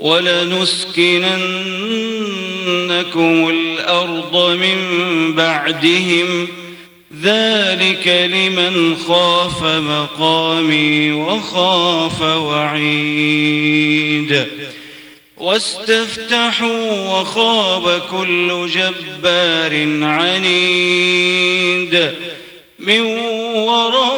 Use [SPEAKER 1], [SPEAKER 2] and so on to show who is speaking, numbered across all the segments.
[SPEAKER 1] ولنسكننكم الأرض من بعدهم. ذلك لمن خاف مقامي وخاف وعيد. واستفتحوا وخاب كل جبار عنيد. من ورائه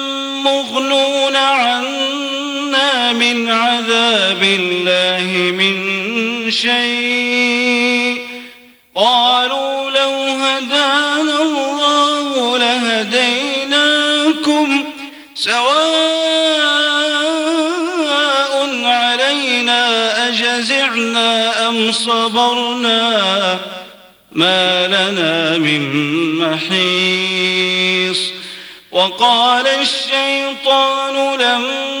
[SPEAKER 1] عذاب الله من شيء. قالوا لو هدانا الله لهديناكم سواء علينا أجزعنا أم صبرنا ما لنا من محيص. وقال الشيطان لما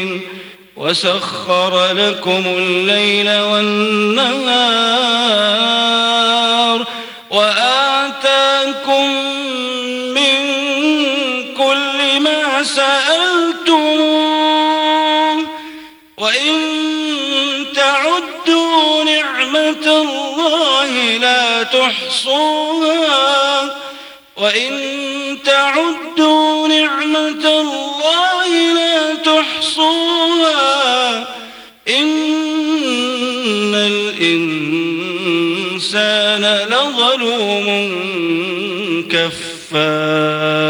[SPEAKER 1] وسخر لكم الليل والنهار وآتاكم من كل ما سألتم وإن تعدوا نعمة الله لا تحصوها وإن تعدوا نعمة الله لا تحصوها كفار.